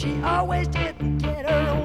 she always didn't get her